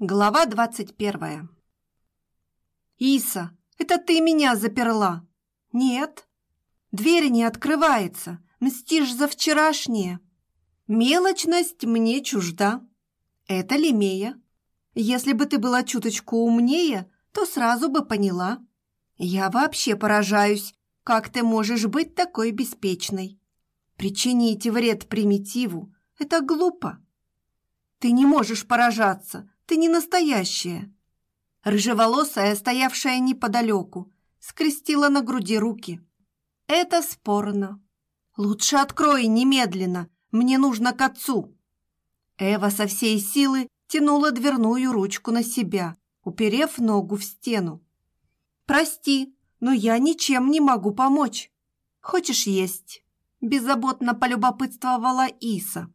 Глава двадцать первая. «Иса, это ты меня заперла?» «Нет». «Дверь не открывается. Мстишь за вчерашнее». «Мелочность мне чужда». «Это Лемея. Если бы ты была чуточку умнее, то сразу бы поняла. Я вообще поражаюсь, как ты можешь быть такой беспечной. Причинить вред примитиву – это глупо. Ты не можешь поражаться, ты не настоящая. Рыжеволосая, стоявшая неподалеку, скрестила на груди руки. Это спорно. Лучше открой немедленно, мне нужно к отцу. Эва со всей силы тянула дверную ручку на себя, уперев ногу в стену. «Прости, но я ничем не могу помочь. Хочешь есть?» Беззаботно полюбопытствовала Иса.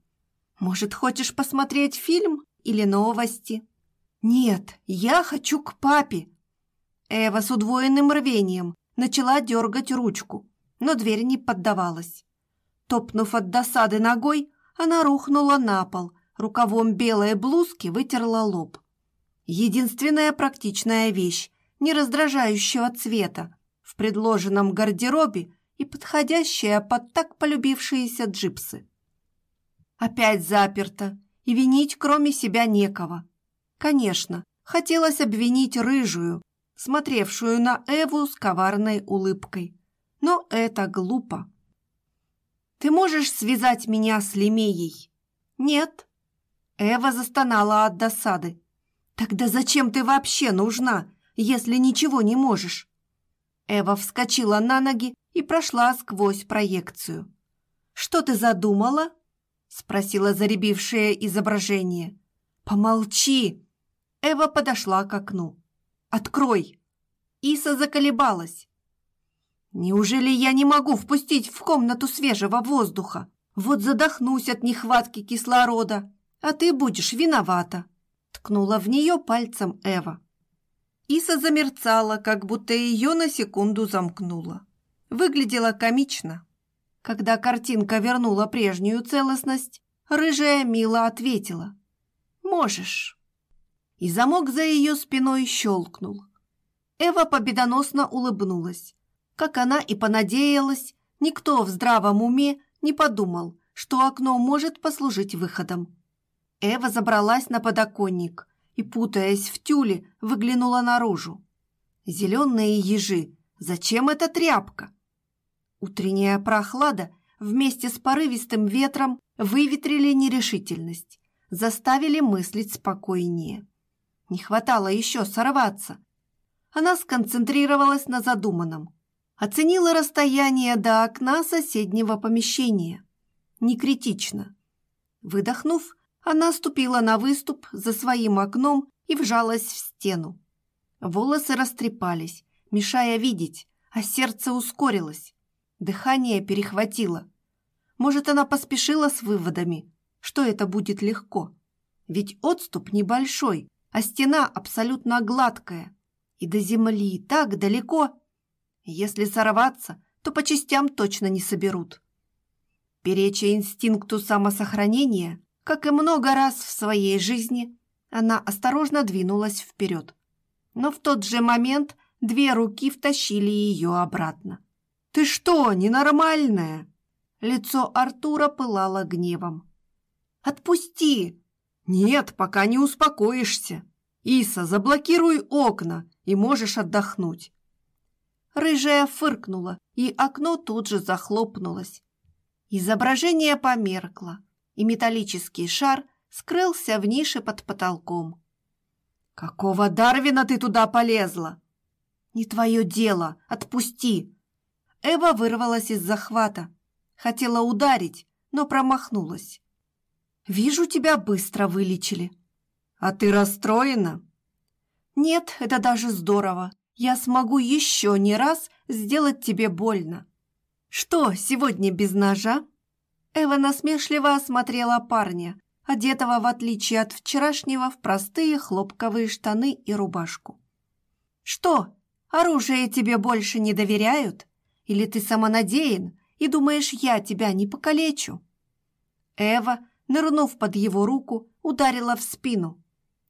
«Может, хочешь посмотреть фильм или новости?» «Нет, я хочу к папе!» Эва с удвоенным рвением начала дергать ручку, но дверь не поддавалась. Топнув от досады ногой, она рухнула на пол, рукавом белой блузки вытерла лоб. Единственная практичная вещь, не раздражающего цвета, в предложенном гардеробе и подходящая под так полюбившиеся джипсы. Опять заперто, и винить кроме себя некого. Конечно, хотелось обвинить рыжую, смотревшую на Эву с коварной улыбкой. Но это глупо. «Ты можешь связать меня с Лемеей?» «Нет». Эва застонала от досады. «Тогда зачем ты вообще нужна, если ничего не можешь?» Эва вскочила на ноги и прошла сквозь проекцию. «Что ты задумала?» — спросила заребившее изображение. «Помолчи!» Эва подошла к окну. «Открой!» Иса заколебалась. «Неужели я не могу впустить в комнату свежего воздуха? Вот задохнусь от нехватки кислорода, а ты будешь виновата!» Ткнула в нее пальцем Эва. Иса замерцала, как будто ее на секунду замкнула. Выглядела комично. Когда картинка вернула прежнюю целостность, рыжая мило ответила. «Можешь» и замок за ее спиной щелкнул. Эва победоносно улыбнулась. Как она и понадеялась, никто в здравом уме не подумал, что окно может послужить выходом. Эва забралась на подоконник и, путаясь в тюле, выглянула наружу. Зеленые ежи, зачем эта тряпка? Утренняя прохлада вместе с порывистым ветром выветрили нерешительность, заставили мыслить спокойнее. Не хватало еще сорваться. Она сконцентрировалась на задуманном. Оценила расстояние до окна соседнего помещения. Не критично. Выдохнув, она ступила на выступ за своим окном и вжалась в стену. Волосы растрепались, мешая видеть, а сердце ускорилось. Дыхание перехватило. Может, она поспешила с выводами, что это будет легко. Ведь отступ небольшой, а стена абсолютно гладкая. И до земли так далеко. Если сорваться, то по частям точно не соберут. Переча инстинкту самосохранения, как и много раз в своей жизни, она осторожно двинулась вперед. Но в тот же момент две руки втащили ее обратно. «Ты что, ненормальная?» Лицо Артура пылало гневом. «Отпусти!» «Нет, пока не успокоишься. Иса, заблокируй окна, и можешь отдохнуть». Рыжая фыркнула, и окно тут же захлопнулось. Изображение померкло, и металлический шар скрылся в нише под потолком. «Какого Дарвина ты туда полезла?» «Не твое дело, отпусти!» Эва вырвалась из захвата. Хотела ударить, но промахнулась. Вижу, тебя быстро вылечили. А ты расстроена? Нет, это даже здорово. Я смогу еще не раз сделать тебе больно. Что, сегодня без ножа? Эва насмешливо осмотрела парня, одетого в отличие от вчерашнего в простые хлопковые штаны и рубашку. Что, оружие тебе больше не доверяют? Или ты самонадеян и думаешь, я тебя не покалечу? Эва нырнув под его руку, ударила в спину.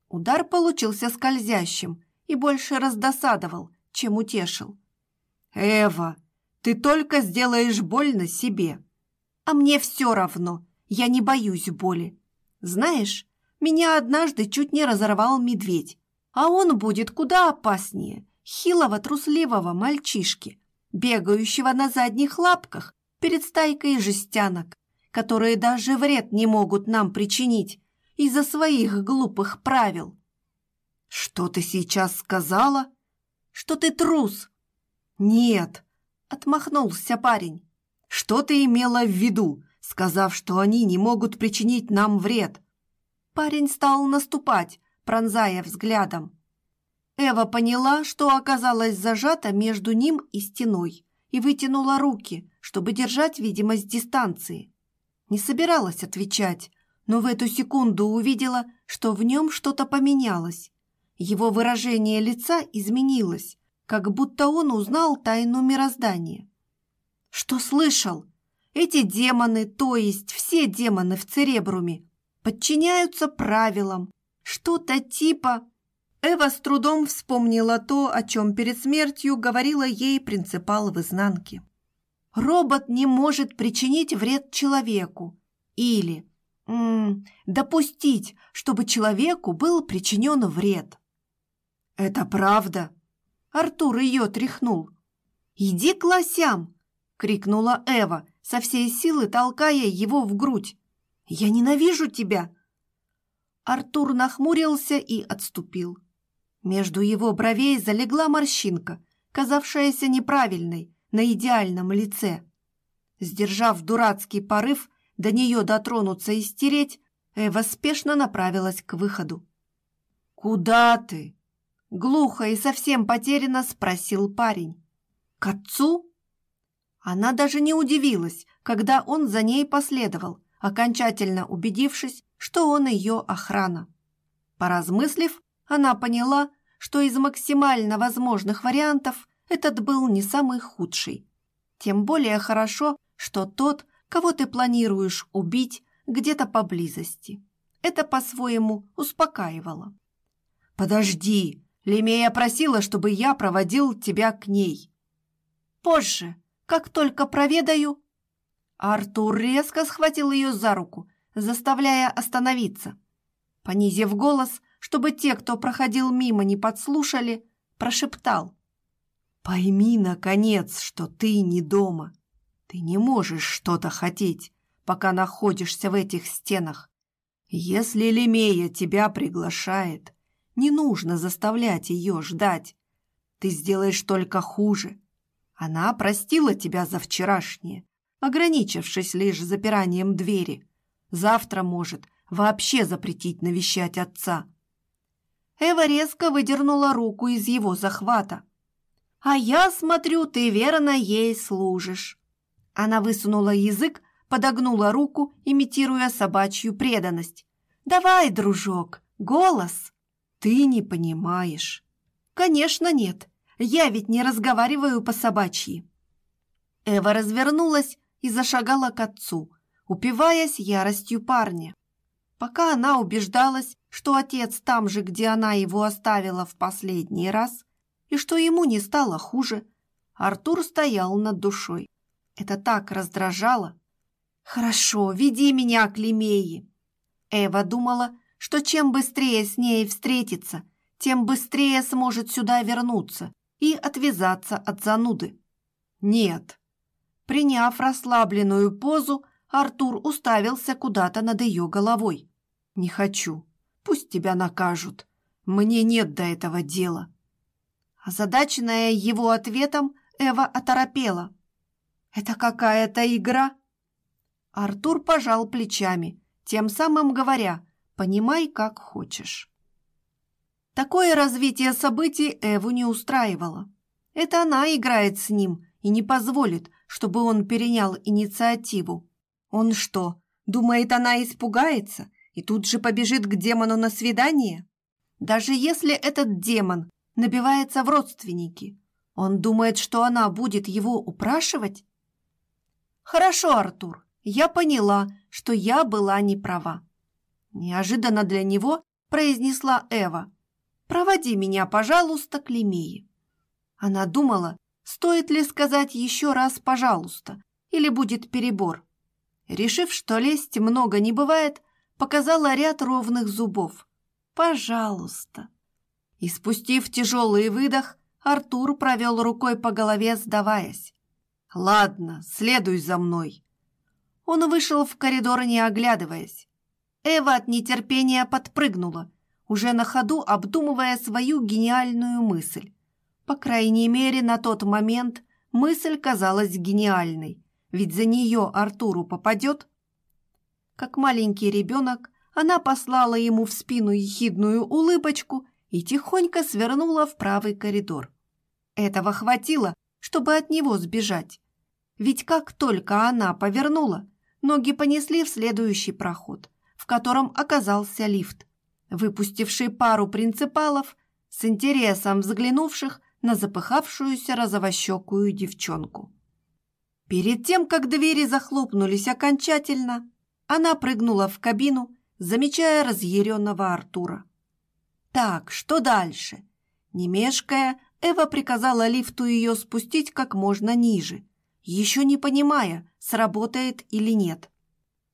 Удар получился скользящим и больше раздосадовал, чем утешил. «Эва, ты только сделаешь больно себе. А мне все равно, я не боюсь боли. Знаешь, меня однажды чуть не разорвал медведь, а он будет куда опаснее хилого трусливого мальчишки, бегающего на задних лапках перед стайкой жестянок, которые даже вред не могут нам причинить из-за своих глупых правил. Что ты сейчас сказала? Что ты трус? Нет, отмахнулся парень. Что ты имела в виду, сказав, что они не могут причинить нам вред? Парень стал наступать, пронзая взглядом. Эва поняла, что оказалась зажата между ним и стеной, и вытянула руки, чтобы держать видимость дистанции. Не собиралась отвечать, но в эту секунду увидела, что в нем что-то поменялось. Его выражение лица изменилось, как будто он узнал тайну мироздания. Что слышал? Эти демоны, то есть все демоны в Церебруме, подчиняются правилам. Что-то типа... Эва с трудом вспомнила то, о чем перед смертью говорила ей принципал в изнанке. Робот не может причинить вред человеку или м -м, допустить, чтобы человеку был причинен вред. «Это правда?» Артур ее тряхнул. «Иди к лосям!» — крикнула Эва, со всей силы толкая его в грудь. «Я ненавижу тебя!» Артур нахмурился и отступил. Между его бровей залегла морщинка, казавшаяся неправильной на идеальном лице. Сдержав дурацкий порыв до нее дотронуться и стереть, Эва спешно направилась к выходу. «Куда ты?» — глухо и совсем потерянно спросил парень. «К отцу?» Она даже не удивилась, когда он за ней последовал, окончательно убедившись, что он ее охрана. Поразмыслив, она поняла, что из максимально возможных вариантов этот был не самый худший. Тем более хорошо, что тот, кого ты планируешь убить, где-то поблизости. Это по-своему успокаивало. «Подожди, Лемея просила, чтобы я проводил тебя к ней». «Позже, как только проведаю...» Артур резко схватил ее за руку, заставляя остановиться. Понизив голос, чтобы те, кто проходил мимо, не подслушали, прошептал. «Пойми, наконец, что ты не дома. Ты не можешь что-то хотеть, пока находишься в этих стенах. Если Лемея тебя приглашает, не нужно заставлять ее ждать. Ты сделаешь только хуже. Она простила тебя за вчерашнее, ограничившись лишь запиранием двери. Завтра может вообще запретить навещать отца. Эва резко выдернула руку из его захвата. «А я смотрю, ты верно ей служишь». Она высунула язык, подогнула руку, имитируя собачью преданность. «Давай, дружок, голос!» «Ты не понимаешь». «Конечно нет, я ведь не разговариваю по-собачьи». Эва развернулась и зашагала к отцу, упиваясь яростью парня. Пока она убеждалась, что отец там же, где она его оставила в последний раз, и что ему не стало хуже, Артур стоял над душой. Это так раздражало. «Хорошо, веди меня к Лемее». Эва думала, что чем быстрее с ней встретиться, тем быстрее сможет сюда вернуться и отвязаться от зануды. Нет. Приняв расслабленную позу, Артур уставился куда-то над ее головой. «Не хочу. Пусть тебя накажут. Мне нет до этого дела». Озадаченная его ответом, Эва оторопела. «Это какая-то игра?» Артур пожал плечами, тем самым говоря, «понимай, как хочешь». Такое развитие событий Эву не устраивало. Это она играет с ним и не позволит, чтобы он перенял инициативу. Он что, думает, она испугается и тут же побежит к демону на свидание? Даже если этот демон набивается в родственники, он думает, что она будет его упрашивать? Хорошо, Артур, я поняла, что я была не права. Неожиданно для него произнесла Эва. «Проводи меня, пожалуйста, к Лемее». Она думала, стоит ли сказать еще раз «пожалуйста», или будет перебор. Решив, что лезть много не бывает, показала ряд ровных зубов. «Пожалуйста». И спустив тяжелый выдох, Артур провел рукой по голове, сдаваясь. «Ладно, следуй за мной». Он вышел в коридор, не оглядываясь. Эва от нетерпения подпрыгнула, уже на ходу обдумывая свою гениальную мысль. По крайней мере, на тот момент мысль казалась гениальной, ведь за нее Артуру попадет. Как маленький ребенок, она послала ему в спину ехидную улыбочку и тихонько свернула в правый коридор. Этого хватило, чтобы от него сбежать. Ведь как только она повернула, ноги понесли в следующий проход, в котором оказался лифт, выпустивший пару принципалов с интересом взглянувших на запыхавшуюся розовощекую девчонку. Перед тем, как двери захлопнулись окончательно, она прыгнула в кабину, замечая разъяренного Артура. Так, что дальше? Не мешкая, Эва приказала лифту ее спустить как можно ниже, еще не понимая, сработает или нет.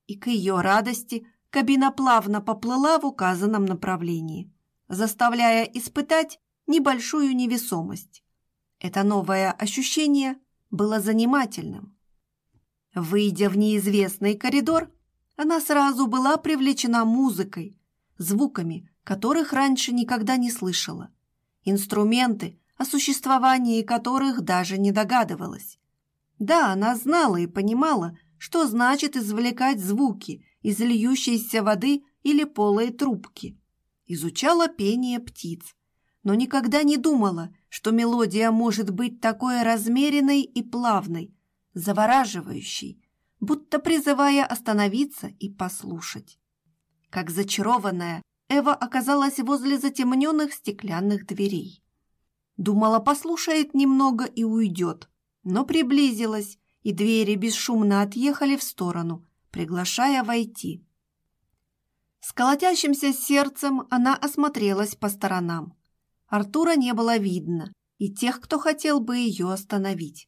И к ее радости кабина плавно поплыла в указанном направлении, заставляя испытать небольшую невесомость. Это новое ощущение было занимательным. Выйдя в неизвестный коридор, она сразу была привлечена музыкой, звуками, которых раньше никогда не слышала, инструменты, о существовании которых даже не догадывалась. Да, она знала и понимала, что значит извлекать звуки из льющейся воды или полой трубки. Изучала пение птиц, но никогда не думала, что мелодия может быть такой размеренной и плавной, завораживающей, будто призывая остановиться и послушать. Как зачарованная, Эва оказалась возле затемненных стеклянных дверей. Думала, послушает немного и уйдет, но приблизилась, и двери бесшумно отъехали в сторону, приглашая войти. С колотящимся сердцем она осмотрелась по сторонам. Артура не было видно, и тех, кто хотел бы ее остановить.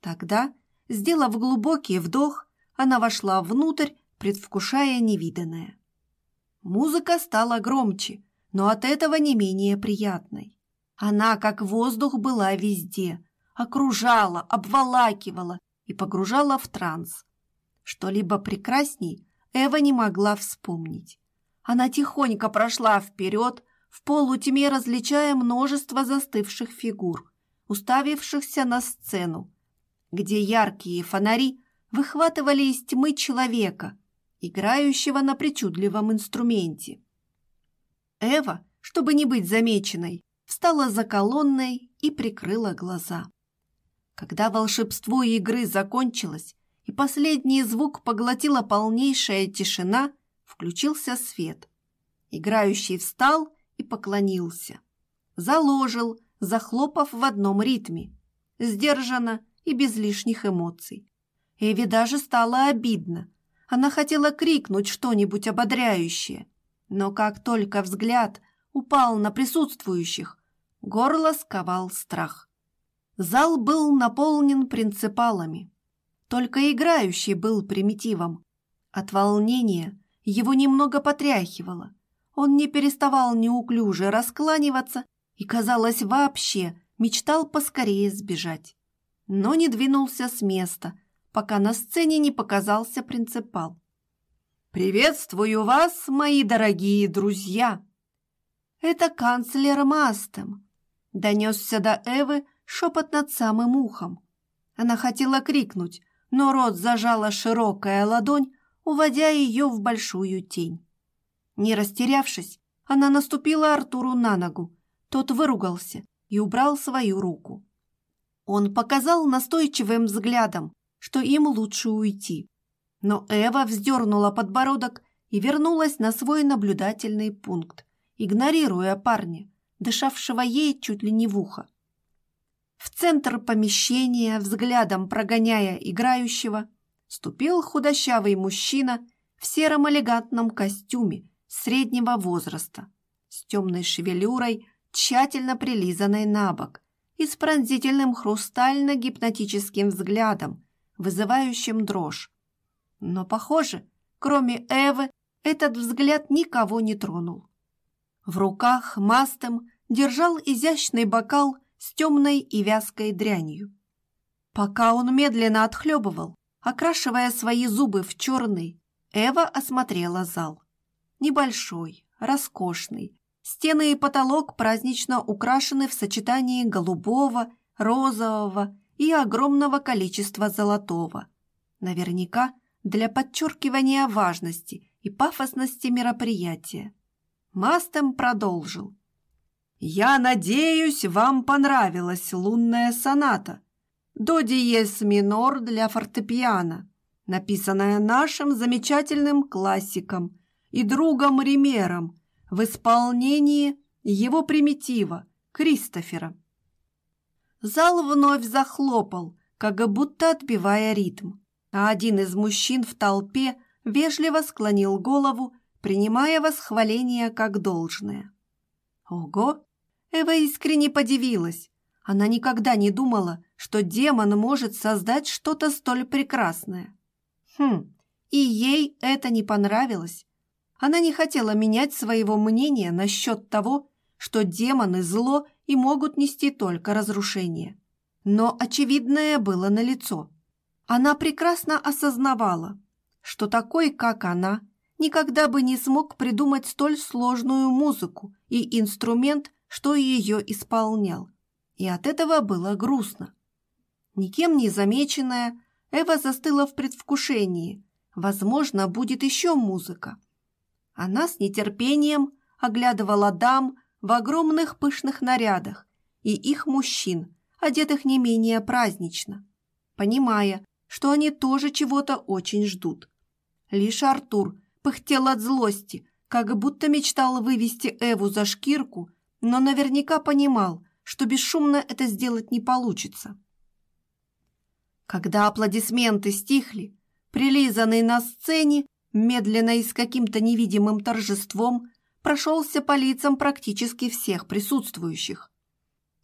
Тогда, сделав глубокий вдох, она вошла внутрь, предвкушая невиданное. Музыка стала громче, но от этого не менее приятной. Она, как воздух, была везде, окружала, обволакивала и погружала в транс. Что-либо прекрасней Эва не могла вспомнить. Она тихонько прошла вперед, в полутьме различая множество застывших фигур, уставившихся на сцену, где яркие фонари выхватывали из тьмы человека, играющего на причудливом инструменте. Эва, чтобы не быть замеченной, встала за колонной и прикрыла глаза. Когда волшебство игры закончилось и последний звук поглотила полнейшая тишина, включился свет. Играющий встал и поклонился. Заложил, захлопав в одном ритме, сдержанно и без лишних эмоций. Эви даже стало обидно. Она хотела крикнуть что-нибудь ободряющее, но как только взгляд упал на присутствующих, горло сковал страх. Зал был наполнен принципалами. Только играющий был примитивом. От волнения его немного потряхивало. Он не переставал неуклюже раскланиваться и, казалось, вообще мечтал поскорее сбежать. Но не двинулся с места, пока на сцене не показался принципал. «Приветствую вас, мои дорогие друзья!» «Это канцлер Мастем», — донесся до Эвы шепот над самым ухом. Она хотела крикнуть, но рот зажала широкая ладонь, уводя ее в большую тень. Не растерявшись, она наступила Артуру на ногу. Тот выругался и убрал свою руку. Он показал настойчивым взглядом, что им лучше уйти. Но Эва вздернула подбородок и вернулась на свой наблюдательный пункт, игнорируя парня, дышавшего ей чуть ли не в ухо. В центр помещения, взглядом прогоняя играющего, ступил худощавый мужчина в сером элегантном костюме среднего возраста, с темной шевелюрой, тщательно прилизанной на бок и с пронзительным хрустально-гипнотическим взглядом, вызывающим дрожь. Но, похоже, кроме Эвы, этот взгляд никого не тронул. В руках мастом держал изящный бокал с темной и вязкой дрянью. Пока он медленно отхлебывал, окрашивая свои зубы в черный, Эва осмотрела зал. Небольшой, роскошный, стены и потолок празднично украшены в сочетании голубого, розового и огромного количества золотого. Наверняка для подчеркивания важности и пафосности мероприятия. Мастем продолжил. «Я надеюсь, вам понравилась лунная соната. До диез минор для фортепиано, написанная нашим замечательным классиком и другом Римером в исполнении его примитива Кристофера». Зал вновь захлопал, как будто отбивая ритм, а один из мужчин в толпе вежливо склонил голову принимая восхваление как должное. Ого! Эва искренне подивилась. Она никогда не думала, что демон может создать что-то столь прекрасное. Хм, и ей это не понравилось. Она не хотела менять своего мнения насчет того, что демоны зло и могут нести только разрушение. Но очевидное было налицо. Она прекрасно осознавала, что такой, как она, никогда бы не смог придумать столь сложную музыку и инструмент, что ее исполнял. И от этого было грустно. Никем не замеченная, Эва застыла в предвкушении. Возможно, будет еще музыка. Она с нетерпением оглядывала дам в огромных пышных нарядах и их мужчин, одетых не менее празднично, понимая, что они тоже чего-то очень ждут. Лишь Артур пыхтел от злости, как будто мечтал вывести Эву за шкирку, но наверняка понимал, что бесшумно это сделать не получится. Когда аплодисменты стихли, прилизанный на сцене, медленно и с каким-то невидимым торжеством, прошелся по лицам практически всех присутствующих.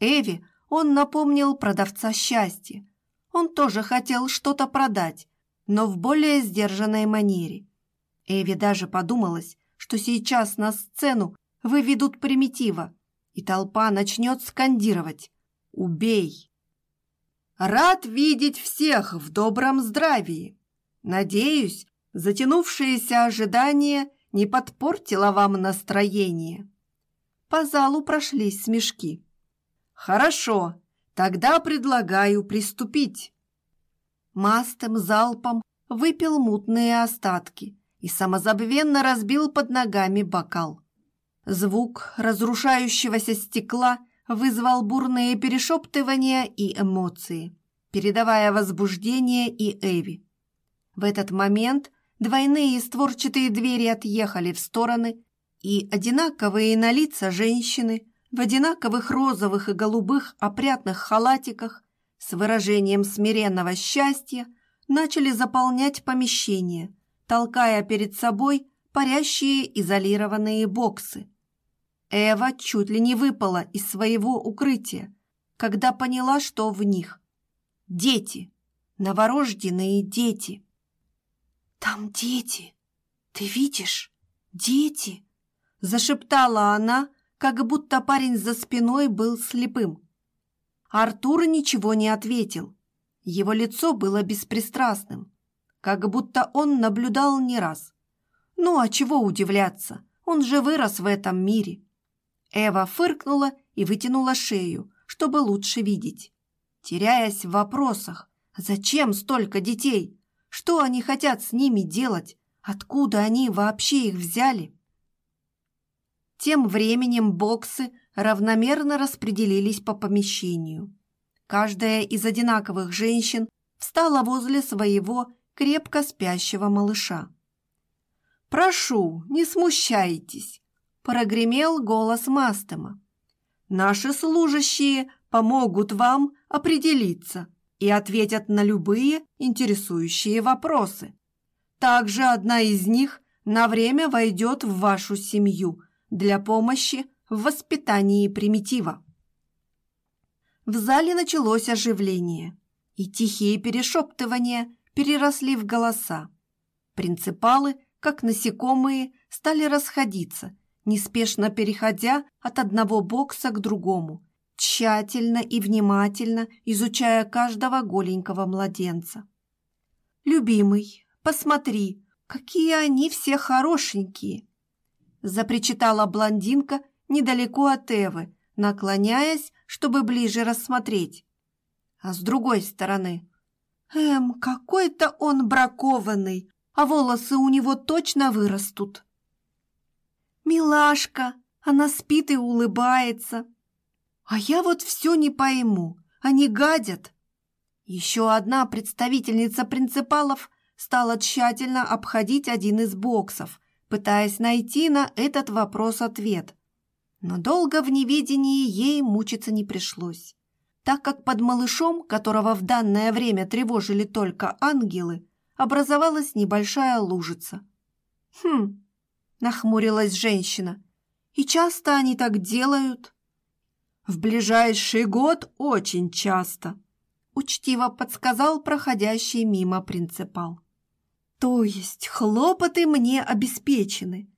Эви он напомнил продавца счастья. Он тоже хотел что-то продать, но в более сдержанной манере. Эви даже подумалось, что сейчас на сцену выведут примитива, и толпа начнет скандировать «Убей!». Рад видеть всех в добром здравии. Надеюсь, затянувшееся ожидание не подпортило вам настроение. По залу прошлись смешки. Хорошо, тогда предлагаю приступить. Мастым залпом выпил мутные остатки и самозабвенно разбил под ногами бокал. Звук разрушающегося стекла вызвал бурные перешептывания и эмоции, передавая возбуждение и Эви. В этот момент двойные створчатые двери отъехали в стороны, и одинаковые на лица женщины в одинаковых розовых и голубых опрятных халатиках с выражением смиренного счастья начали заполнять помещение – толкая перед собой парящие изолированные боксы. Эва чуть ли не выпала из своего укрытия, когда поняла, что в них. Дети, новорожденные дети. «Там дети! Ты видишь? Дети!» Зашептала она, как будто парень за спиной был слепым. Артур ничего не ответил. Его лицо было беспристрастным как будто он наблюдал не раз. Ну а чего удивляться, он же вырос в этом мире. Эва фыркнула и вытянула шею, чтобы лучше видеть. Теряясь в вопросах, зачем столько детей? Что они хотят с ними делать? Откуда они вообще их взяли? Тем временем боксы равномерно распределились по помещению. Каждая из одинаковых женщин встала возле своего крепко спящего малыша. «Прошу, не смущайтесь!» – прогремел голос Мастема. «Наши служащие помогут вам определиться и ответят на любые интересующие вопросы. Также одна из них на время войдет в вашу семью для помощи в воспитании примитива. В зале началось оживление, и тихие перешептывания переросли в голоса. Принципалы, как насекомые, стали расходиться, неспешно переходя от одного бокса к другому, тщательно и внимательно изучая каждого голенького младенца. «Любимый, посмотри, какие они все хорошенькие!» запричитала блондинка недалеко от Эвы, наклоняясь, чтобы ближе рассмотреть. А с другой стороны, «Эм, какой-то он бракованный, а волосы у него точно вырастут». «Милашка, она спит и улыбается. А я вот все не пойму, они гадят». Еще одна представительница принципалов стала тщательно обходить один из боксов, пытаясь найти на этот вопрос ответ. Но долго в неведении ей мучиться не пришлось, так как под малышом, которого в данное время тревожили только ангелы, образовалась небольшая лужица. «Хм», — нахмурилась женщина, — «и часто они так делают?» «В ближайший год очень часто», — учтиво подсказал проходящий мимо принципал. «То есть хлопоты мне обеспечены?»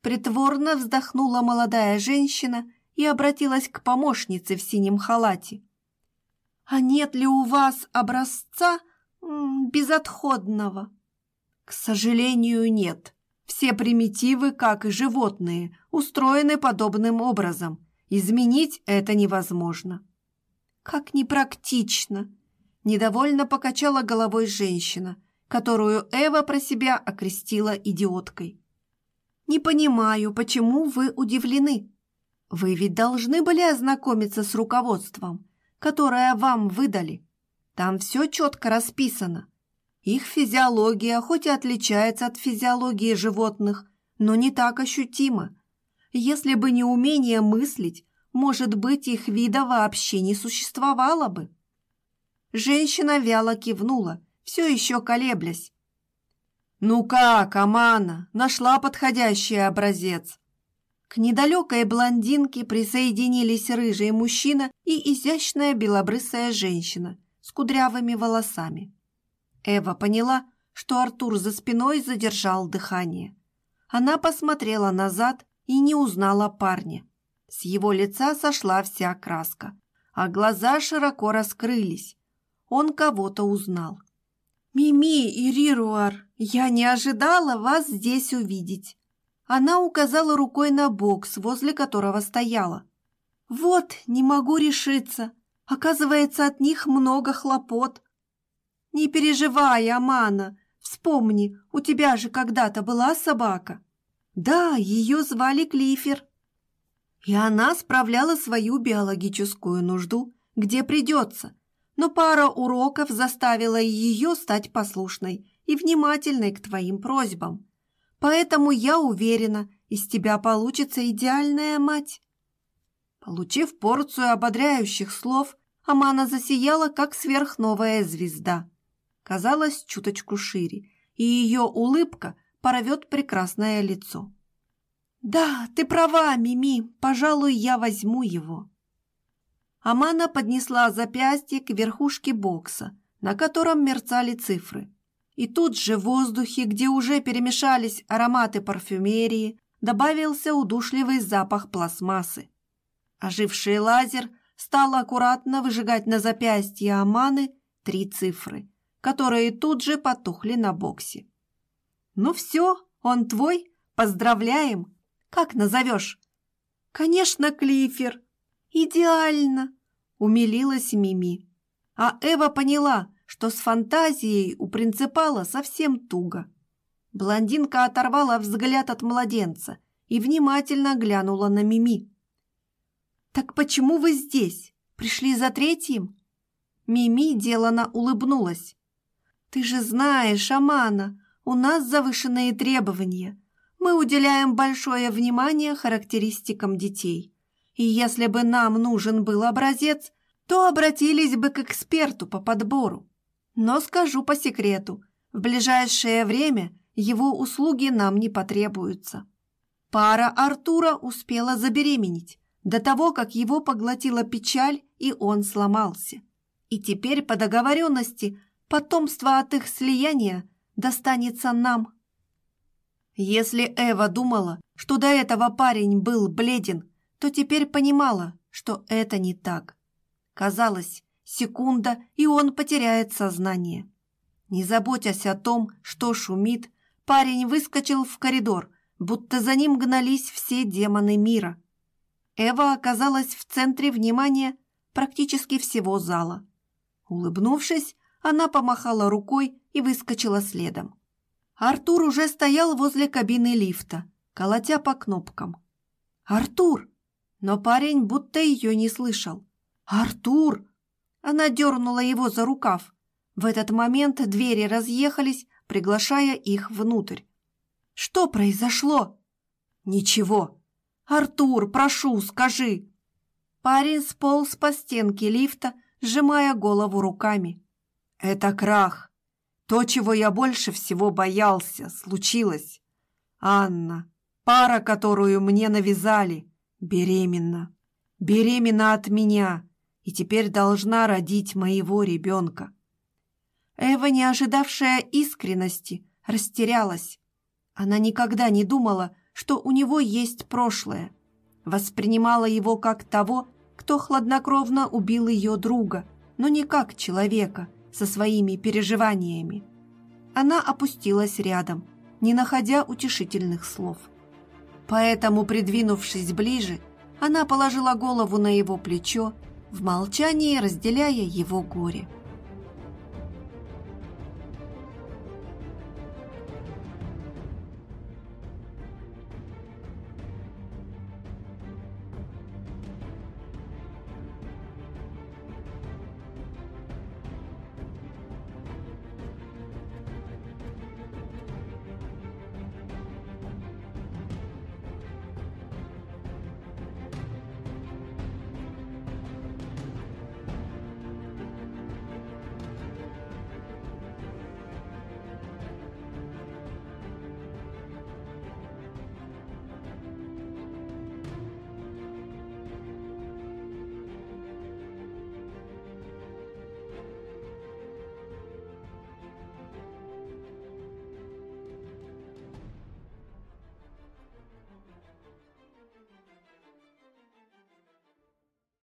Притворно вздохнула молодая женщина и обратилась к помощнице в синем халате. «А нет ли у вас образца безотходного?» «К сожалению, нет. Все примитивы, как и животные, устроены подобным образом. Изменить это невозможно». «Как непрактично!» Недовольно покачала головой женщина – которую Эва про себя окрестила идиоткой. «Не понимаю, почему вы удивлены? Вы ведь должны были ознакомиться с руководством, которое вам выдали. Там все четко расписано. Их физиология хоть и отличается от физиологии животных, но не так ощутима. Если бы не умение мыслить, может быть, их вида вообще не существовало бы». Женщина вяло кивнула – все еще колеблясь. «Ну как, Амана, нашла подходящий образец?» К недалекой блондинке присоединились рыжий мужчина и изящная белобрысая женщина с кудрявыми волосами. Эва поняла, что Артур за спиной задержал дыхание. Она посмотрела назад и не узнала парня. С его лица сошла вся краска, а глаза широко раскрылись. Он кого-то узнал. «Мими и Рируар, я не ожидала вас здесь увидеть». Она указала рукой на бокс, возле которого стояла. «Вот, не могу решиться. Оказывается, от них много хлопот». «Не переживай, Амана. Вспомни, у тебя же когда-то была собака». «Да, ее звали Клифер». И она справляла свою биологическую нужду, где придется – но пара уроков заставила ее стать послушной и внимательной к твоим просьбам. Поэтому я уверена, из тебя получится идеальная мать». Получив порцию ободряющих слов, Амана засияла, как сверхновая звезда. Казалось, чуточку шире, и ее улыбка порвет прекрасное лицо. «Да, ты права, Мими, пожалуй, я возьму его». Амана поднесла запястье к верхушке бокса, на котором мерцали цифры. И тут же в воздухе, где уже перемешались ароматы парфюмерии, добавился удушливый запах пластмассы. Оживший лазер стал аккуратно выжигать на запястье Аманы три цифры, которые тут же потухли на боксе. «Ну все, он твой, поздравляем! Как назовешь?» «Конечно, Клифер!» «Идеально!» – умилилась Мими. А Эва поняла, что с фантазией у принципала совсем туго. Блондинка оторвала взгляд от младенца и внимательно глянула на Мими. «Так почему вы здесь? Пришли за третьим?» Мими делано улыбнулась. «Ты же знаешь, Амана, у нас завышенные требования. Мы уделяем большое внимание характеристикам детей. И если бы нам нужен был образец, то обратились бы к эксперту по подбору. Но скажу по секрету, в ближайшее время его услуги нам не потребуются. Пара Артура успела забеременеть до того, как его поглотила печаль, и он сломался. И теперь по договоренности потомство от их слияния достанется нам. Если Эва думала, что до этого парень был бледен, то теперь понимала, что это не так. Казалось, секунда, и он потеряет сознание. Не заботясь о том, что шумит, парень выскочил в коридор, будто за ним гнались все демоны мира. Эва оказалась в центре внимания практически всего зала. Улыбнувшись, она помахала рукой и выскочила следом. Артур уже стоял возле кабины лифта, колотя по кнопкам. «Артур!» Но парень будто ее не слышал. «Артур!» Она дернула его за рукав. В этот момент двери разъехались, приглашая их внутрь. «Что произошло?» «Ничего. Артур, прошу, скажи!» Парень сполз по стенке лифта, сжимая голову руками. «Это крах. То, чего я больше всего боялся, случилось. Анна, пара, которую мне навязали, беременна. Беременна от меня и теперь должна родить моего ребенка». Эва, не ожидавшая искренности, растерялась. Она никогда не думала, что у него есть прошлое. Воспринимала его как того, кто хладнокровно убил ее друга, но не как человека со своими переживаниями. Она опустилась рядом, не находя утешительных слов. Поэтому, придвинувшись ближе, она положила голову на его плечо, в молчании разделяя его горе.